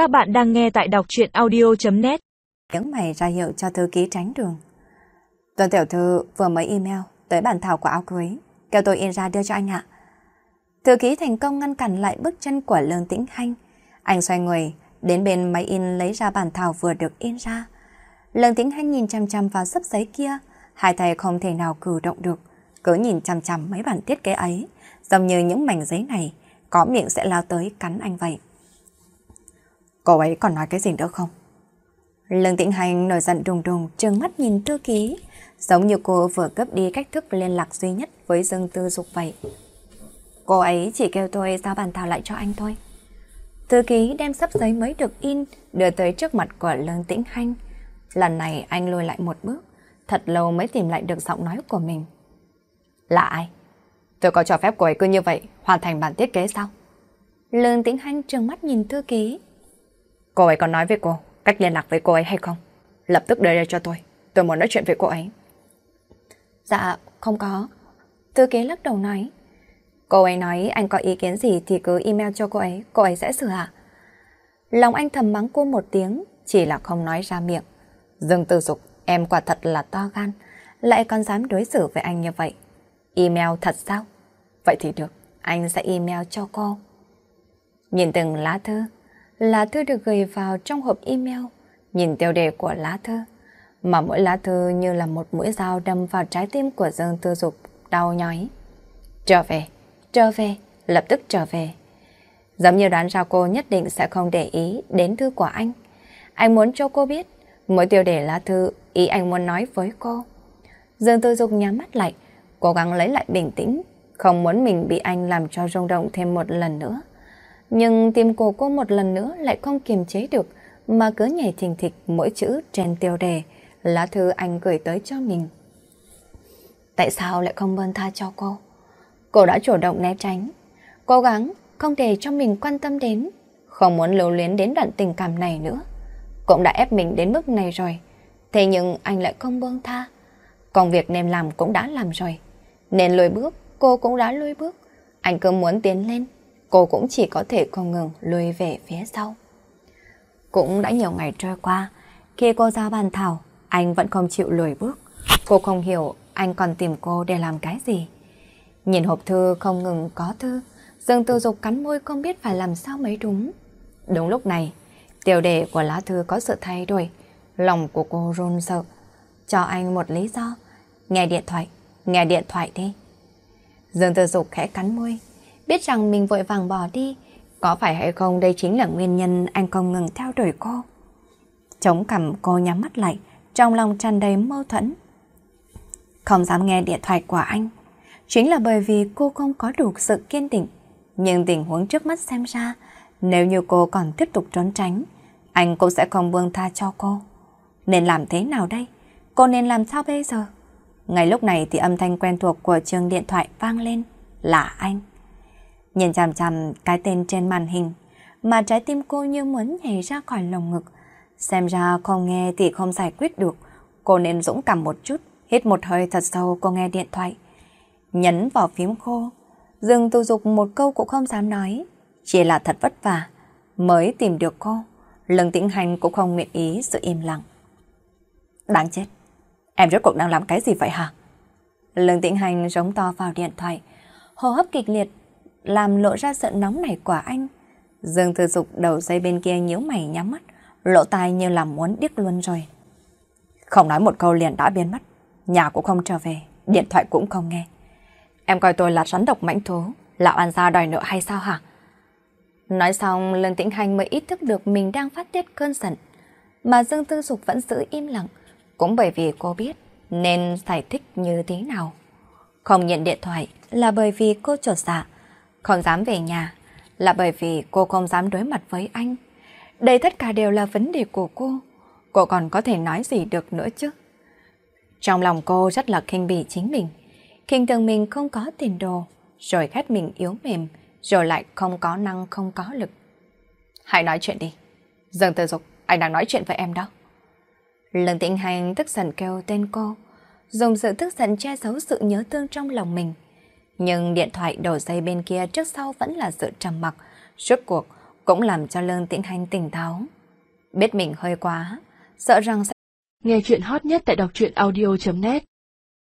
Các bạn đang nghe tại đọc truyện audio.net Những mày ra hiệu cho thư ký tránh đường. Tuần tiểu thư vừa mới email tới bản thảo của áo cưới, kêu tôi in ra đưa cho anh ạ. Thư ký thành công ngăn cản lại bước chân của Lương Tĩnh Hanh. Anh xoay người, đến bên máy in lấy ra bản thảo vừa được in ra. Lương Tĩnh Hanh nhìn chăm chăm vào sấp giấy kia, hai tay không thể nào cử động được, cứ nhìn chăm chăm mấy bản thiết kế ấy, giống như những mảnh giấy này, có miệng sẽ lao tới cắn anh vậy. Cô ấy còn nói cái gì nữa không? Lương Tĩnh Hành nổi giận đùng đùng trừng mắt nhìn thư ký, giống như cô vừa cấp đi cách thức liên lạc duy nhất với Dương Tư Dục vậy. Cô ấy chỉ kêu tôi giao bàn thảo lại cho anh thôi. Thư ký đem sắp giấy mới được in đưa tới trước mặt của Lương Tĩnh Hành. Lần này anh lùi lại một bước, thật lâu mới tìm lại được giọng nói của mình. Là ai? Tôi có cho phép cô ấy cứ như vậy hoàn thành bản thiết kế sao? Lương Tĩnh Hành trừng mắt nhìn thư ký. Cô ấy còn nói với cô cách liên lạc với cô ấy hay không? Lập tức đưa ra cho tôi. Tôi muốn nói chuyện với cô ấy. Dạ, không có. Thư ký lắc đầu nói. Cô ấy nói anh có ý kiến gì thì cứ email cho cô ấy, cô ấy sẽ sửa ạ. Lòng anh thầm mắng cô một tiếng, chỉ là không nói ra miệng. Dương Tư Dục, em quả thật là to gan, lại còn dám đối xử với anh như vậy. Email thật sao? Vậy thì được, anh sẽ email cho cô. Nhìn từng lá thư, lá thư được gửi vào trong hộp email, nhìn tiêu đề của lá thư, mà mỗi lá thư như là một mũi dao đâm vào trái tim của Dương Tư Dục, đau nhói. Trở về, trở về, lập tức trở về. Giống như đoán ra cô nhất định sẽ không để ý đến thư của anh. Anh muốn cho cô biết, mỗi tiêu đề lá thư, ý anh muốn nói với cô. Dương Tư Dục nhắm mắt lại, cố gắng lấy lại bình tĩnh, không muốn mình bị anh làm cho rung động thêm một lần nữa. Nhưng tim của cô một lần nữa lại không kiềm chế được mà cứ nhảy thình thịch mỗi chữ trên tiêu đề lá thư anh gửi tới cho mình. Tại sao lại không bơn tha cho cô? Cô đã chủ động né tránh, cố gắng không để cho mình quan tâm đến, không muốn lưu luyến đến đoạn tình cảm này nữa. Cũng đã ép mình đến mức này rồi, thế nhưng anh lại không buông tha. Công việc nên làm cũng đã làm rồi, nên lùi bước, cô cũng đã lùi bước. Anh cứ muốn tiến lên, cô cũng chỉ có thể không ngừng lùi về phía sau. Cũng đã nhiều ngày trôi qua, khi cô giao bàn thảo, anh vẫn không chịu lùi bước. Cô không hiểu anh còn tìm cô để làm cái gì. Nhìn hộp thư không ngừng có thư, Dương Tư Dục cắn môi không biết phải làm sao mới đúng. Đúng lúc này, tiêu đề của lá thư có sự thay đổi. Lòng của cô run sợ. Cho anh một lý do. Nghe điện thoại, nghe điện thoại đi. Dương Tư Dục khẽ cắn môi, biết rằng mình vội vàng bỏ đi. Có phải hay không đây chính là nguyên nhân anh không ngừng theo đuổi cô. Chống cằm cô nhắm mắt lại, trong lòng tràn đầy mâu thuẫn. Không dám nghe điện thoại của anh, chính là bởi vì cô không có đủ sự kiên định. Nhưng tình huống trước mắt xem ra, nếu như cô còn tiếp tục trốn tránh, anh cũng sẽ không buông tha cho cô. Nên làm thế nào đây? Cô nên làm sao bây giờ? Ngay lúc này thì âm thanh quen thuộc của trường điện thoại vang lên, là anh. Nhìn chằm chằm cái tên trên màn hình, mà trái tim cô như muốn nhảy ra khỏi lồng ngực. Xem ra không nghe thì không giải quyết được, cô nên dũng cảm một chút, hít một hơi thật sâu cô nghe điện thoại. Nhấn vào phím khô, dừng tu dục một câu cũng không dám nói, chỉ là thật vất vả, mới tìm được cô. Lần tĩnh hành cũng không nguyện ý sự im lặng. Đáng chết, em rốt cuộc đang làm cái gì vậy hả? Lương tĩnh hành giống to vào điện thoại, hô hấp kịch liệt, làm lộ ra sự nóng này của anh. Dương Thư Dục đầu dây bên kia nhíu mày nhắm mắt, lộ tai như là muốn điếc luôn rồi. Không nói một câu liền đã biến mất, nhà cũng không trở về, điện thoại cũng không nghe. Em coi tôi là rắn độc mãnh thú, là oan gia đòi nợ hay sao hả? Nói xong, Lương Tĩnh Hành mới ý thức được mình đang phát tiết cơn giận. Mà Dương Tư Dục vẫn giữ im lặng, cũng bởi vì cô biết nên giải thích như thế nào. Không nhận điện thoại là bởi vì cô trột dạ, không dám về nhà là bởi vì cô không dám đối mặt với anh. Đây tất cả đều là vấn đề của cô. Cô còn có thể nói gì được nữa chứ? Trong lòng cô rất là khinh bỉ chính mình. khinh thường mình không có tiền đồ, rồi ghét mình yếu mềm, rồi lại không có năng không có lực. Hãy nói chuyện đi. Dương Tư Dục, anh đang nói chuyện với em đó. lần Tĩnh Hành tức giận kêu tên cô, dùng sự tức giận che giấu sự nhớ thương trong lòng mình. Nhưng điện thoại đầu dây bên kia trước sau vẫn là sự trầm mặc. Suốt cuộc, cũng làm cho Lương Tĩnh Hành tỉnh táo. Biết mình hơi quá, sợ rằng sẽ... Nghe chuyện hot nhất tại đọc truyện audio.net